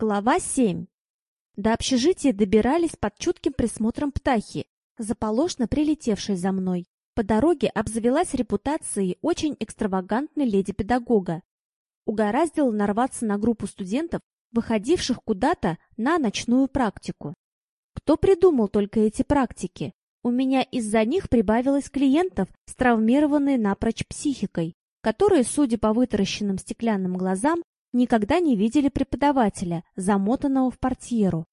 Глава 7. До общежития добирались под чутким присмотром птахи, заполошно прилетевшей за мной. По дороге обзавелась репутацией очень экстравагантной леди-педагога. Угораздило нарваться на группу студентов, выходивших куда-то на ночную практику. Кто придумал только эти практики? У меня из-за них прибавилось клиентов с травмированной напрочь психикой, которые, судя по вытаращенным стеклянным глазам, никогда не видели преподавателя, замотанного в портьеру.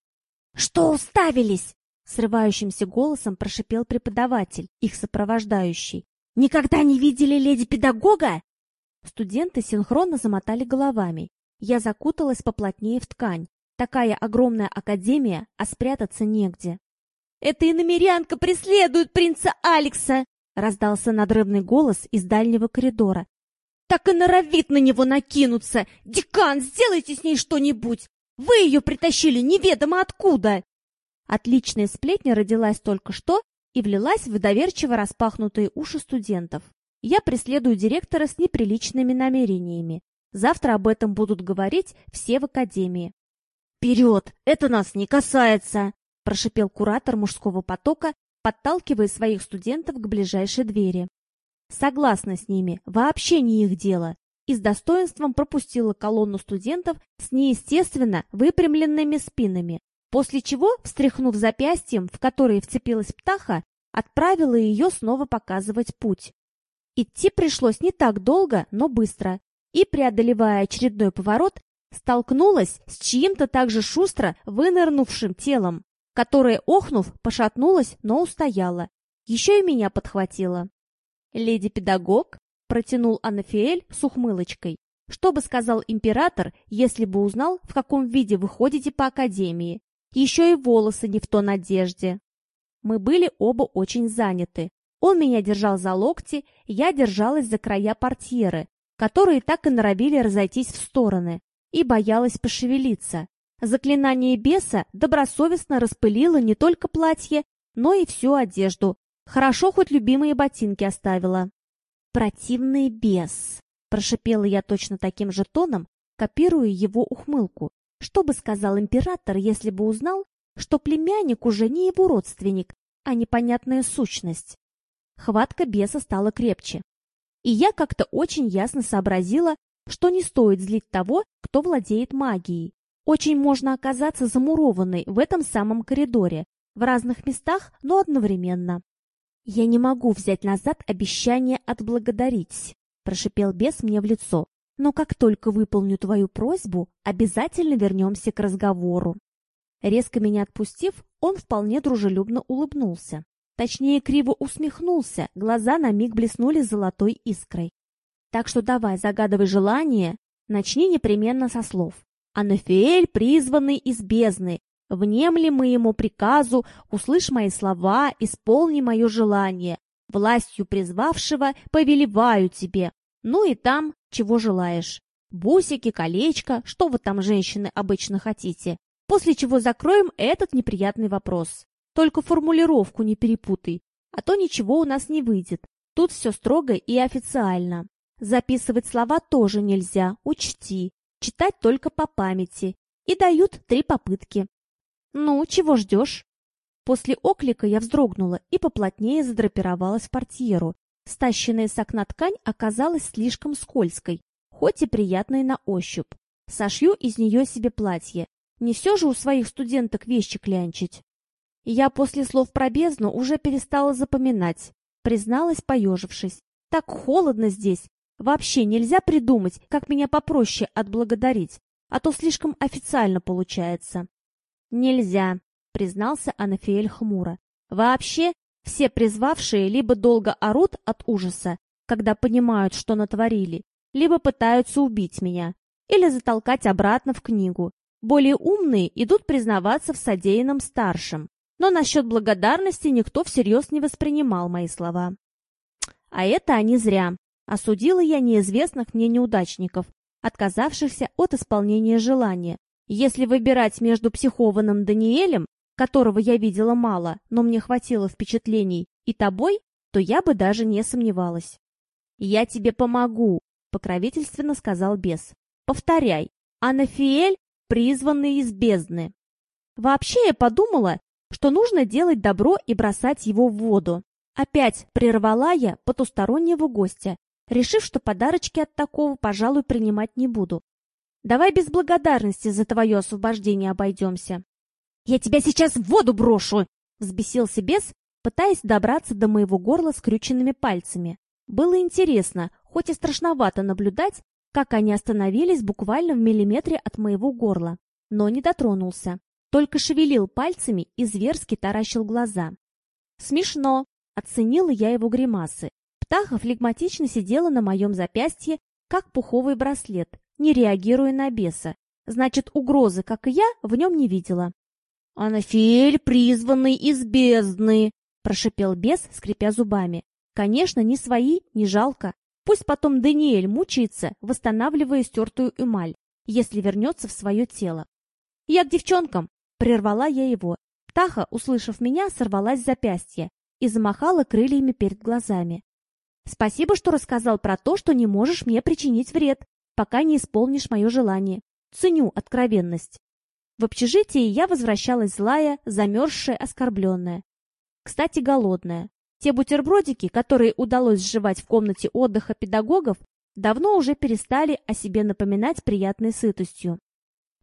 «Что уставились?» — срывающимся голосом прошипел преподаватель, их сопровождающий. «Никогда не видели леди-педагога?» Студенты синхронно замотали головами. Я закуталась поплотнее в ткань. Такая огромная академия, а спрятаться негде. «Эта иномерянка преследует принца Алекса!» раздался надрывный голос из дальнего коридора, так и норовит на него накинуться. Декан, сделайте с ней что-нибудь. Вы ее притащили неведомо откуда. Отличная сплетня родилась только что и влилась в доверчиво распахнутые уши студентов. Я преследую директора с неприличными намерениями. Завтра об этом будут говорить все в академии. «Вперед! Это нас не касается!» – прошипел куратор мужского потока, подталкивая своих студентов к ближайшей двери. Согласна с ними, вообще не их дело. И с достоинством пропустила колонну студентов с неестественно выпрямленными спинами, после чего, встряхнув запястьем, в которое вцепилась птаха, отправила ее снова показывать путь. Идти пришлось не так долго, но быстро, и, преодолевая очередной поворот, столкнулась с чьим-то также шустро вынырнувшим телом, которое, охнув, пошатнулось, но устояло. Еще и меня подхватило. «Леди-педагог?» — протянул Анафиэль с ухмылочкой. «Что бы сказал император, если бы узнал, в каком виде вы ходите по академии? Еще и волосы не в тон одежде». Мы были оба очень заняты. Он меня держал за локти, я держалась за края портьеры, которые так и норовили разойтись в стороны, и боялась пошевелиться. Заклинание беса добросовестно распылило не только платье, но и всю одежду, Хорошо, хоть любимые ботинки оставила. Противный бес. Прошипела я точно таким же тоном, копируя его ухмылку. Что бы сказал император, если бы узнал, что племянник уже не его родственник, а непонятная сущность? Хватка беса стала крепче. И я как-то очень ясно сообразила, что не стоит злить того, кто владеет магией. Очень можно оказаться замурованной в этом самом коридоре, в разных местах, но одновременно. «Я не могу взять назад обещание отблагодарить», — прошипел бес мне в лицо. «Но как только выполню твою просьбу, обязательно вернемся к разговору». Резко меня отпустив, он вполне дружелюбно улыбнулся. Точнее, криво усмехнулся, глаза на миг блеснули золотой искрой. «Так что давай, загадывай желание, начни непременно со слов. Анафиэль, призванный из бездны, Внемли моему приказу, услышь мои слова, исполни мое желание. Властью призвавшего повелеваю тебе. Ну и там, чего желаешь. Бусики, колечко, что вы там, женщины, обычно хотите. После чего закроем этот неприятный вопрос. Только формулировку не перепутай, а то ничего у нас не выйдет. Тут все строго и официально. Записывать слова тоже нельзя, учти. Читать только по памяти. И дают три попытки. «Ну, чего ждешь?» После оклика я вздрогнула и поплотнее задрапировалась в портьеру. Стащенная с окна ткань оказалась слишком скользкой, хоть и приятной на ощупь. Сошью из нее себе платье. Не все же у своих студенток вещи клянчить. Я после слов про бездну уже перестала запоминать, призналась, поежившись. Так холодно здесь. Вообще нельзя придумать, как меня попроще отблагодарить, а то слишком официально получается. «Нельзя», — признался Анафиэль хмуро. «Вообще, все призвавшие либо долго орут от ужаса, когда понимают, что натворили, либо пытаются убить меня, или затолкать обратно в книгу. Более умные идут признаваться в содеянном старшим. Но насчет благодарности никто всерьез не воспринимал мои слова. А это они зря. Осудила я неизвестных мне неудачников, отказавшихся от исполнения желания, если выбирать между психованным Даниэлем, которого я видела мало, но мне хватило впечатлений, и тобой, то я бы даже не сомневалась. «Я тебе помогу», — покровительственно сказал бес. «Повторяй. Анафиэль призванный из бездны. Вообще я подумала, что нужно делать добро и бросать его в воду. Опять прервала я потустороннего гостя, решив, что подарочки от такого, пожалуй, принимать не буду. Давай без благодарности за твое освобождение обойдемся. Я тебя сейчас в воду брошу! Взбесился бес, пытаясь добраться до моего горла скрюченными пальцами. Было интересно, хоть и страшновато наблюдать, как они остановились буквально в миллиметре от моего горла, но не дотронулся. Только шевелил пальцами и зверски таращил глаза. Смешно, оценила я его гримасы. Птаха флегматично сидела на моем запястье, как пуховый браслет, не реагируя на беса. Значит, угрозы, как и я, в нем не видела. «Анафель, призванный из бездны!» – прошипел бес, скрипя зубами. «Конечно, не свои, не жалко. Пусть потом Даниэль мучается, восстанавливая стертую эмаль, если вернется в свое тело. Я к девчонкам!» – прервала я его. Птаха, услышав меня, сорвалась с запястья и замахала крыльями перед глазами. «Спасибо, что рассказал про то, что не можешь мне причинить вред, пока не исполнишь мое желание. Ценю откровенность». В общежитии я возвращалась злая, замерзшая, оскорбленная. Кстати, голодная. Те бутербродики, которые удалось сживать в комнате отдыха педагогов, давно уже перестали о себе напоминать приятной сытостью.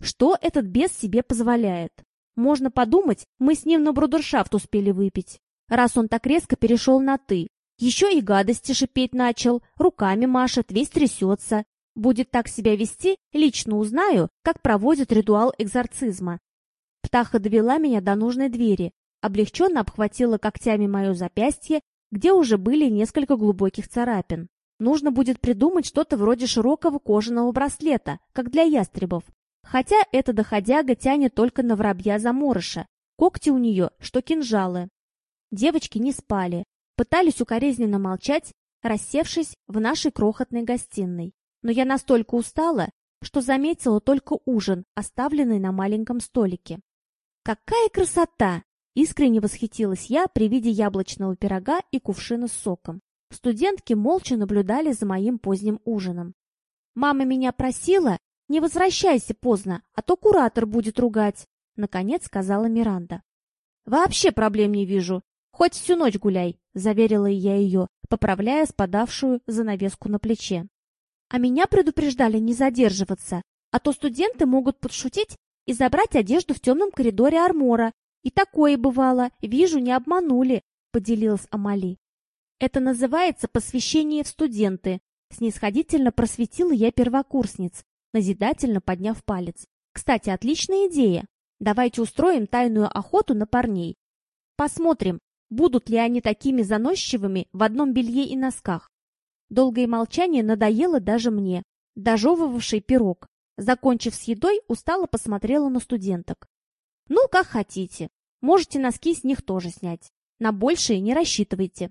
Что этот бес себе позволяет? Можно подумать, мы с ним на брудершафт успели выпить. Раз он так резко перешел на «ты». Еще и гадости шипеть начал, руками машет, весь трясется. Будет так себя вести, лично узнаю, как проводят ритуал экзорцизма. Птаха довела меня до нужной двери, облегченно обхватила когтями мое запястье, где уже были несколько глубоких царапин. Нужно будет придумать что-то вроде широкого кожаного браслета, как для ястребов. Хотя эта доходяга тянет только на воробья-заморыша. Когти у нее, что кинжалы. Девочки не спали, пытались укоризненно молчать, рассевшись в нашей крохотной гостиной но я настолько устала, что заметила только ужин, оставленный на маленьком столике. «Какая красота!» — искренне восхитилась я при виде яблочного пирога и кувшина с соком. Студентки молча наблюдали за моим поздним ужином. «Мама меня просила, не возвращайся поздно, а то куратор будет ругать», — наконец сказала Миранда. «Вообще проблем не вижу. Хоть всю ночь гуляй», — заверила я ее, поправляя спадавшую занавеску на плече. А меня предупреждали не задерживаться, а то студенты могут подшутить и забрать одежду в темном коридоре армора. И такое бывало, вижу, не обманули, поделилась Амали. Это называется посвящение в студенты. Снисходительно просветила я первокурсниц, назидательно подняв палец. Кстати, отличная идея. Давайте устроим тайную охоту на парней. Посмотрим, будут ли они такими заносчивыми в одном белье и носках. Долгое молчание надоело даже мне, дожевывавший пирог. Закончив с едой, устало посмотрела на студенток. «Ну, как хотите. Можете носки с них тоже снять. На большее не рассчитывайте».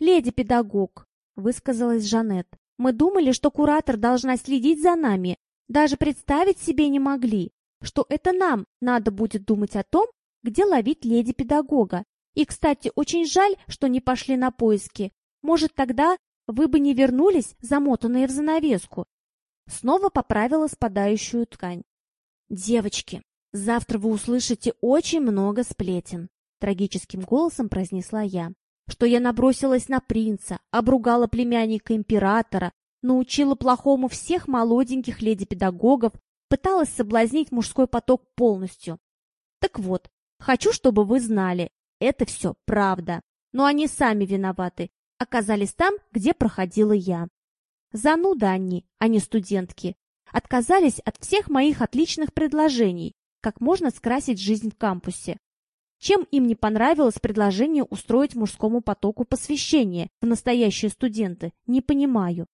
«Леди-педагог», — высказалась Жанет, — «мы думали, что куратор должна следить за нами. Даже представить себе не могли, что это нам надо будет думать о том, где ловить леди-педагога. И, кстати, очень жаль, что не пошли на поиски. Может, тогда вы бы не вернулись, замотанные в занавеску. Снова поправила спадающую ткань. Девочки, завтра вы услышите очень много сплетен, трагическим голосом произнесла я. Что я набросилась на принца, обругала племянника императора, научила плохому всех молоденьких леди-педагогов, пыталась соблазнить мужской поток полностью. Так вот, хочу, чтобы вы знали, это все правда. Но они сами виноваты, оказались там, где проходила я. Зануда они, а не студентки. Отказались от всех моих отличных предложений, как можно скрасить жизнь в кампусе. Чем им не понравилось предложение устроить мужскому потоку посвящение в настоящие студенты, не понимаю.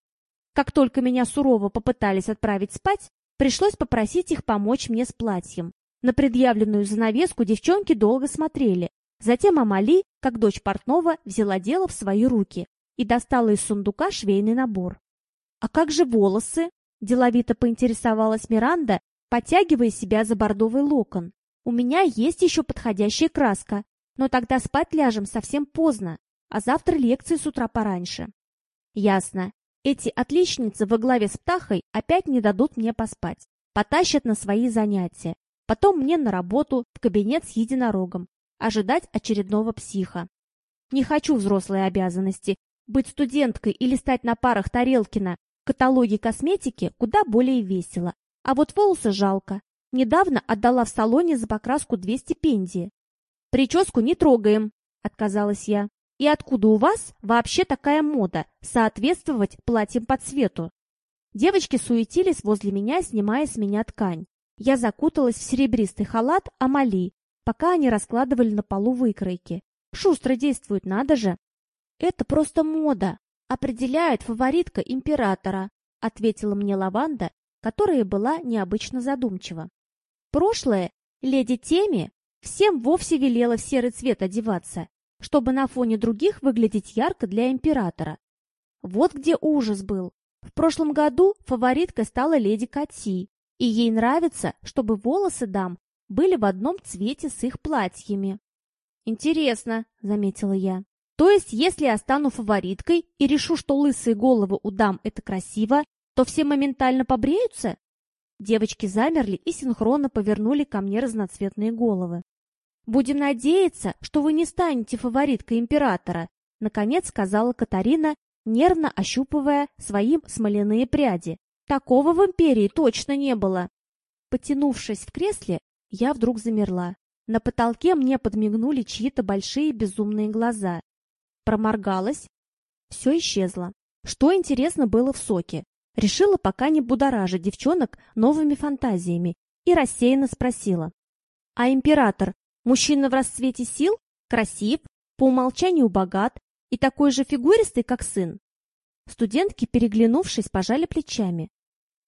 Как только меня сурово попытались отправить спать, пришлось попросить их помочь мне с платьем. На предъявленную занавеску девчонки долго смотрели, Затем Амали, как дочь портного, взяла дело в свои руки и достала из сундука швейный набор. «А как же волосы?» – деловито поинтересовалась Миранда, подтягивая себя за бордовый локон. «У меня есть еще подходящая краска, но тогда спать ляжем совсем поздно, а завтра лекции с утра пораньше». «Ясно. Эти отличницы во главе с Птахой опять не дадут мне поспать. потащат на свои занятия. Потом мне на работу, в кабинет с единорогом, ожидать очередного психа. Не хочу взрослые обязанности. Быть студенткой или стать на парах Тарелкина в каталоге косметики куда более весело. А вот волосы жалко. Недавно отдала в салоне за покраску две стипендии. «Прическу не трогаем», — отказалась я. «И откуда у вас вообще такая мода соответствовать платьям по цвету?» Девочки суетились возле меня, снимая с меня ткань. Я закуталась в серебристый халат Амали, пока они раскладывали на полу выкройки. Шустро действует, надо же. Это просто мода. Определяет фаворитка императора, ответила мне Лаванда, которая была необычно задумчива. Прошлое леди Теми всем вовсе велела в серый цвет одеваться, чтобы на фоне других выглядеть ярко для императора. Вот где ужас был. В прошлом году фавориткой стала леди Кати, и ей нравится, чтобы волосы дам были в одном цвете с их платьями. «Интересно», — заметила я. «То есть, если я стану фавориткой и решу, что лысые головы у дам — это красиво, то все моментально побреются?» Девочки замерли и синхронно повернули ко мне разноцветные головы. «Будем надеяться, что вы не станете фавориткой императора», — наконец сказала Катарина, нервно ощупывая своим смоляные пряди. «Такого в империи точно не было». Потянувшись в кресле, я вдруг замерла. На потолке мне подмигнули чьи-то большие безумные глаза. Проморгалась. Все исчезло. Что интересно было в соке? Решила пока не будоражить девчонок новыми фантазиями и рассеянно спросила. А император – мужчина в расцвете сил, красив, по умолчанию богат и такой же фигуристый, как сын? Студентки, переглянувшись, пожали плечами.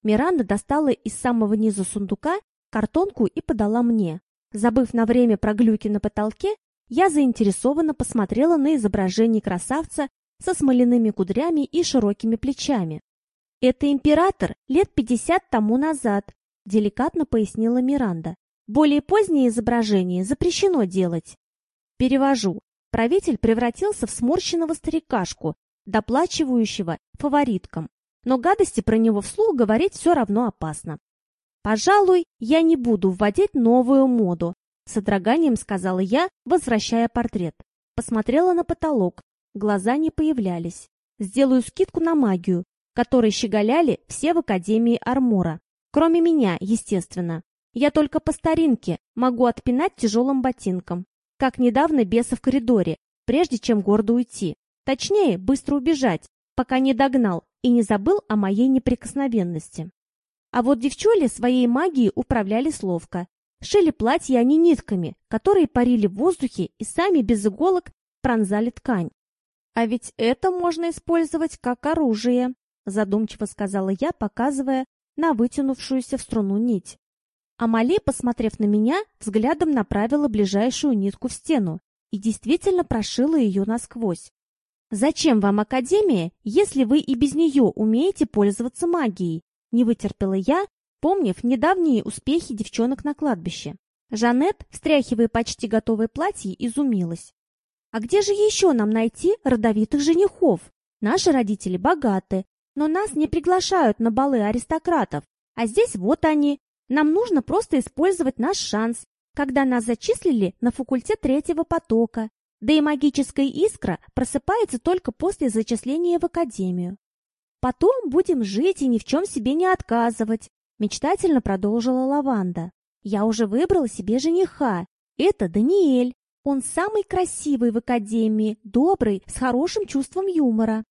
Миранда достала из самого низа сундука картонку и подала мне. Забыв на время про глюки на потолке, я заинтересованно посмотрела на изображение красавца со смоляными кудрями и широкими плечами. «Это император лет пятьдесят тому назад», – деликатно пояснила Миранда. «Более позднее изображение запрещено делать». Перевожу. Правитель превратился в сморщенного старикашку, доплачивающего фавориткам. Но гадости про него вслух говорить все равно опасно. «Пожалуй, я не буду вводить новую моду», — с содроганием сказала я, возвращая портрет. Посмотрела на потолок. Глаза не появлялись. Сделаю скидку на магию, которой щеголяли все в Академии Армора. Кроме меня, естественно. Я только по старинке могу отпинать тяжелым ботинком. Как недавно беса в коридоре, прежде чем гордо уйти. Точнее, быстро убежать, пока не догнал и не забыл о моей неприкосновенности. А вот девчули своей магией управляли словко. Шили платья они нитками, которые парили в воздухе и сами без иголок пронзали ткань. «А ведь это можно использовать как оружие», задумчиво сказала я, показывая на вытянувшуюся в струну нить. Амали, посмотрев на меня, взглядом направила ближайшую нитку в стену и действительно прошила ее насквозь. «Зачем вам Академия, если вы и без нее умеете пользоваться магией?» Не вытерпела я, помнив недавние успехи девчонок на кладбище. Жанет, встряхивая почти готовое платье, изумилась. «А где же еще нам найти родовитых женихов? Наши родители богаты, но нас не приглашают на балы аристократов. А здесь вот они. Нам нужно просто использовать наш шанс, когда нас зачислили на факультет третьего потока. Да и магическая искра просыпается только после зачисления в академию. Потом будем жить и ни в чем себе не отказывать, мечтательно продолжила Лаванда. Я уже выбрала себе жениха. Это Даниэль. Он самый красивый в академии, добрый, с хорошим чувством юмора.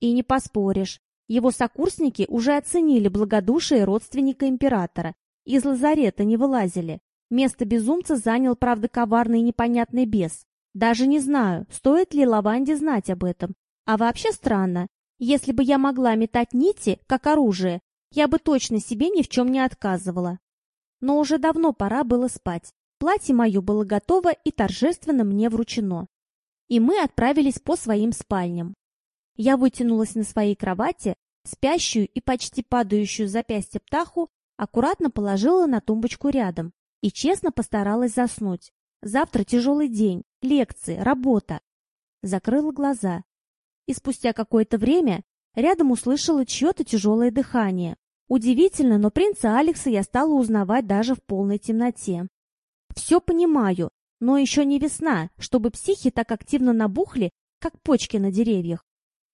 И не поспоришь. Его сокурсники уже оценили благодушие родственника императора. Из лазарета не вылазили. Место безумца занял, правда, коварный и непонятный бес. Даже не знаю, стоит ли Лаванде знать об этом. А вообще странно, если бы я могла метать нити, как оружие, я бы точно себе ни в чем не отказывала. Но уже давно пора было спать. Платье мое было готово и торжественно мне вручено. И мы отправились по своим спальням. Я вытянулась на своей кровати, спящую и почти падающую запястье птаху аккуратно положила на тумбочку рядом и честно постаралась заснуть. Завтра тяжелый день, лекции, работа. Закрыла глаза и спустя какое-то время рядом услышала чье-то тяжелое дыхание. Удивительно, но принца Алекса я стала узнавать даже в полной темноте. Все понимаю, но еще не весна, чтобы психи так активно набухли, как почки на деревьях.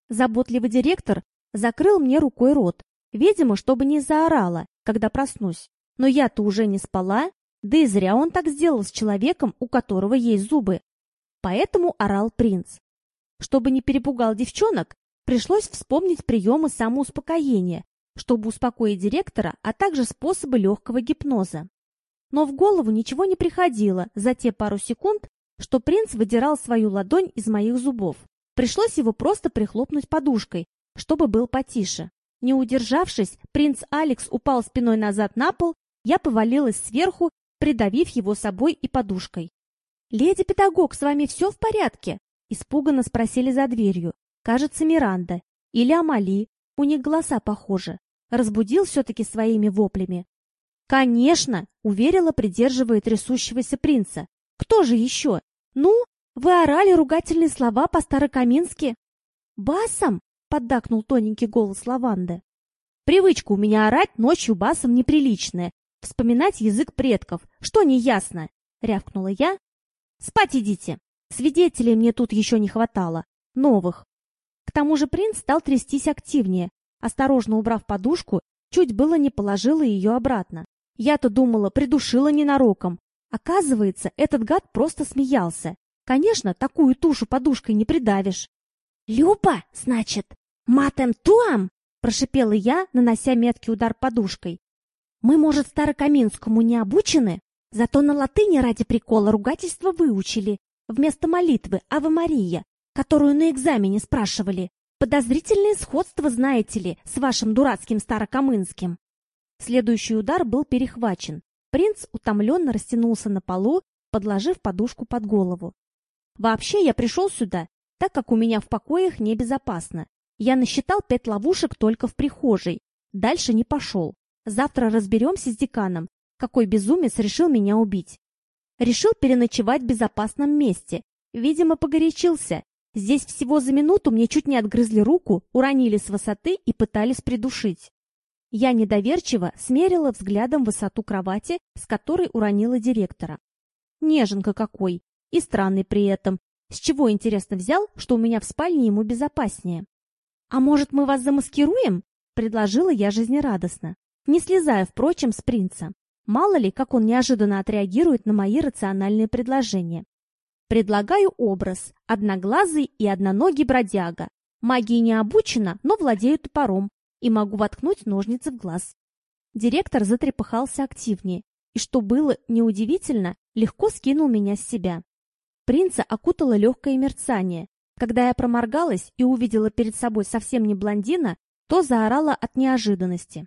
Заботливый директор закрыл мне рукой рот, видимо, чтобы не заорала, когда проснусь. Но я-то уже не спала, да и зря он так сделал с человеком, у которого есть зубы. Поэтому орал принц. Чтобы не перепугал девчонок, пришлось вспомнить приемы самоуспокоения, чтобы успокоить директора, а также способы легкого гипноза. Но в голову ничего не приходило за те пару секунд, что принц выдирал свою ладонь из моих зубов. Пришлось его просто прихлопнуть подушкой, чтобы был потише. Не удержавшись, принц Алекс упал спиной назад на пол, я повалилась сверху, придавив его собой и подушкой. «Леди-педагог, с вами все в порядке?» Испуганно спросили за дверью. Кажется, Миранда. Или Амали. У них голоса похожи. Разбудил все-таки своими воплями. «Конечно!» — уверила, придерживая трясущегося принца. «Кто же еще? Ну, вы орали ругательные слова по-старокамински?» «Басом?» — поддакнул тоненький голос лаванды. «Привычка у меня орать ночью басом неприличная. Вспоминать язык предков. Что не ясно?» — рявкнула я. «Спать идите. Свидетелей мне тут еще не хватало. Новых». К тому же принц стал трястись активнее. Осторожно убрав подушку, чуть было не положила ее обратно. Я-то думала, придушила ненароком. Оказывается, этот гад просто смеялся. Конечно, такую тушу подушкой не придавишь. «Люба, значит, матем туам?» – прошипела я, нанося меткий удар подушкой. «Мы, может, старокаминскому не обучены? Зато на латыни ради прикола ругательства выучили. Вместо молитвы «Ава Мария», которую на экзамене спрашивали. Подозрительное сходство, знаете ли, с вашим дурацким старокамынским. Следующий удар был перехвачен. Принц утомленно растянулся на полу, подложив подушку под голову. Вообще я пришел сюда, так как у меня в покоях небезопасно. Я насчитал пять ловушек только в прихожей. Дальше не пошел. Завтра разберемся с деканом, какой безумец решил меня убить. Решил переночевать в безопасном месте. Видимо, погорячился. Здесь всего за минуту мне чуть не отгрызли руку, уронили с высоты и пытались придушить. Я недоверчиво смерила взглядом высоту кровати, с которой уронила директора. Неженка какой! И странный при этом. С чего, интересно, взял, что у меня в спальне ему безопаснее? «А может, мы вас замаскируем?» — предложила я жизнерадостно, не слезая, впрочем, с принца. Мало ли, как он неожиданно отреагирует на мои рациональные предложения. Предлагаю образ. Одноглазый и одноногий бродяга. Магии не обучена, но владею топором и могу воткнуть ножницы в глаз. Директор затрепыхался активнее, и, что было неудивительно, легко скинул меня с себя. Принца окутало легкое мерцание. Когда я проморгалась и увидела перед собой совсем не блондина, то заорала от неожиданности.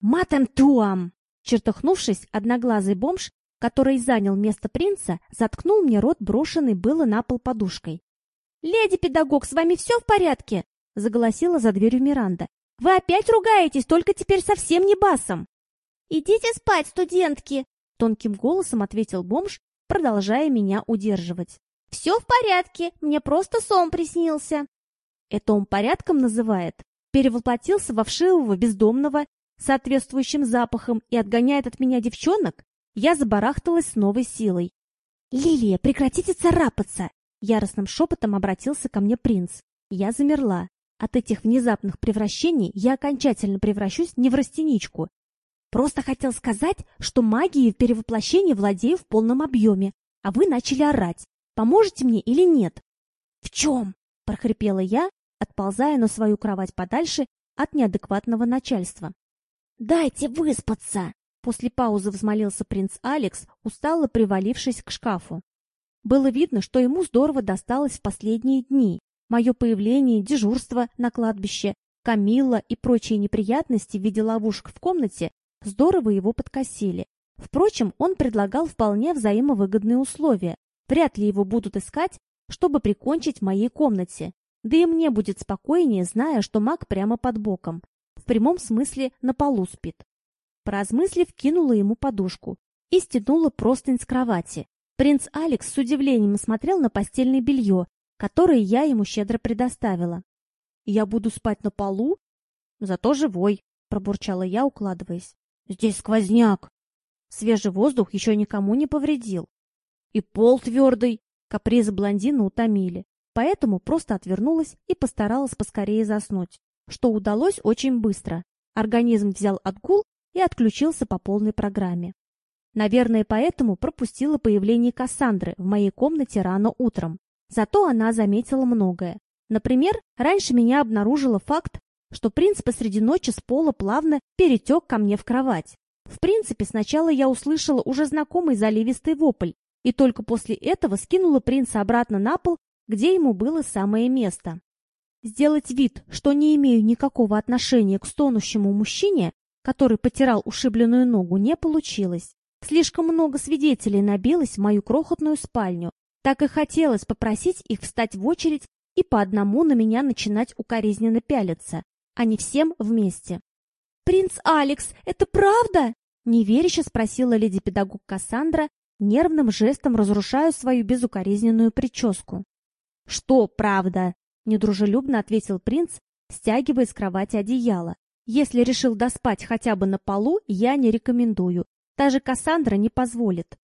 «Матем туам!» Чертыхнувшись, одноглазый бомж, который занял место принца, заткнул мне рот брошенный было на пол подушкой. «Леди-педагог, с вами все в порядке?» — заголосила за дверью Миранда. Вы опять ругаетесь, только теперь совсем не басом. Идите спать, студентки, тонким голосом ответил бомж, продолжая меня удерживать. Все в порядке, мне просто сон приснился. Это он порядком называет. Перевоплотился во вшивого бездомного, соответствующим запахом, и отгоняет от меня девчонок? Я забарахталась с новой силой. «Лилия, прекратите царапаться!» Яростным шепотом обратился ко мне принц. Я замерла. От этих внезапных превращений я окончательно превращусь не в растеничку. Просто хотел сказать, что магией в перевоплощении владею в полном объеме, а вы начали орать. Поможете мне или нет? — В чем? — прохрипела я, отползая на свою кровать подальше от неадекватного начальства. — Дайте выспаться! — после паузы взмолился принц Алекс, устало привалившись к шкафу. Было видно, что ему здорово досталось в последние дни. Мое появление, дежурство на кладбище, Камилла и прочие неприятности в виде ловушек в комнате здорово его подкосили. Впрочем, он предлагал вполне взаимовыгодные условия. Вряд ли его будут искать, чтобы прикончить в моей комнате. Да и мне будет спокойнее, зная, что маг прямо под боком. Прямом смысле на полу спит. Поразмыслив, кинула ему подушку и стянула простынь с кровати. Принц Алекс с удивлением смотрел на постельное белье, которые я ему щедро предоставила. Я буду спать на полу, зато живой. пробурчала я, укладываясь. Здесь сквозняк. Свежий воздух еще никому не повредил. И пол твердый. Капризы блондина утомили. Поэтому просто отвернулась и постаралась поскорее заснуть, что удалось очень быстро. Организм взял отгул и отключился по полной программе. Наверное, поэтому пропустила появление Кассандры в моей комнате рано утром. Зато она заметила многое. Например, раньше меня обнаружила факт, что принц посреди ночи с пола плавно перетек ко мне в кровать. В принципе, сначала я услышала уже знакомый заливистый вопль, и только после этого скинула принца обратно на пол, где ему было самое место. Сделать вид, что не имею никакого отношения к стонущему мужчине, который потирал ушибленную ногу, не получилось. Слишком много свидетелей набилось в мою крохотную спальню. Так и хотелось попросить их встать в очередь и по одному на меня начинать укоризненно пялиться, а не всем вместе. «Принц Алекс, это правда?» Неверяще спросила леди-педагог Кассандра, нервным жестом разрушая свою безукоризненную прическу. «Что правда?» — недружелюбно ответил принц, стягивая с кровати одеяло. «Если решил доспать хотя бы на полу, я не рекомендую. Даже Кассандра не позволит».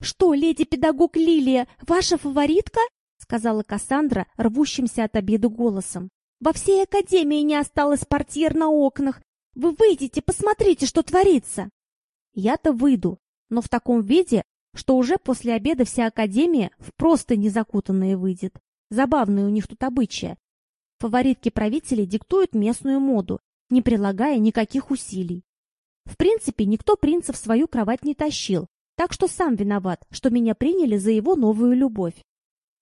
«Что, леди-педагог Лилия, ваша фаворитка?» — сказала Кассандра, рвущимся от обиды голосом. «Во всей академии не осталось портьер на окнах. Вы выйдите, посмотрите, что творится!» Я-то выйду, но в таком виде, что уже после обеда вся академия в просто незакутанные выйдет. Забавные у них тут обычаи. Фаворитки правителей диктуют местную моду, не прилагая никаких усилий. В принципе, никто принца в свою кровать не тащил, так что сам виноват, что меня приняли за его новую любовь.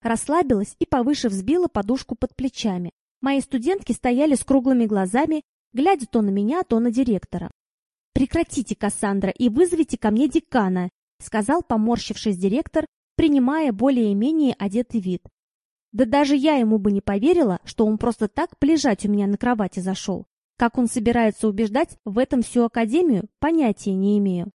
Расслабилась и повыше взбила подушку под плечами. Мои студентки стояли с круглыми глазами, глядя то на меня, то на директора. «Прекратите, Кассандра, и вызовите ко мне декана», сказал, поморщившись директор, принимая более-менее одетый вид. Да даже я ему бы не поверила, что он просто так полежать у меня на кровати зашел. Как он собирается убеждать в этом всю академию, понятия не имею.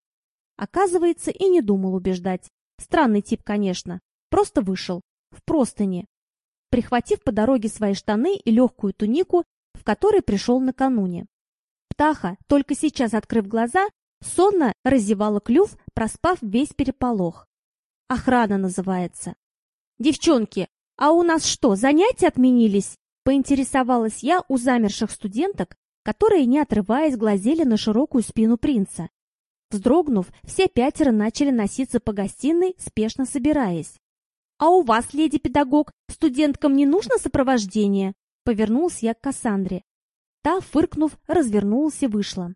Оказывается, и не думал убеждать. Странный тип, конечно. Просто вышел. В простыни. Прихватив по дороге свои штаны и легкую тунику, в которой пришел накануне. Птаха, только сейчас открыв глаза, сонно разевала клюв, проспав весь переполох. Охрана называется. «Девчонки, а у нас что, занятия отменились?» Поинтересовалась я у замерших студенток, которые, не отрываясь, глазели на широкую спину принца. Вздрогнув, все пятеро начали носиться по гостиной, спешно собираясь. «А у вас, леди-педагог, студенткам не нужно сопровождение?» Повернулся я к Кассандре. Та, фыркнув, развернулась и вышла.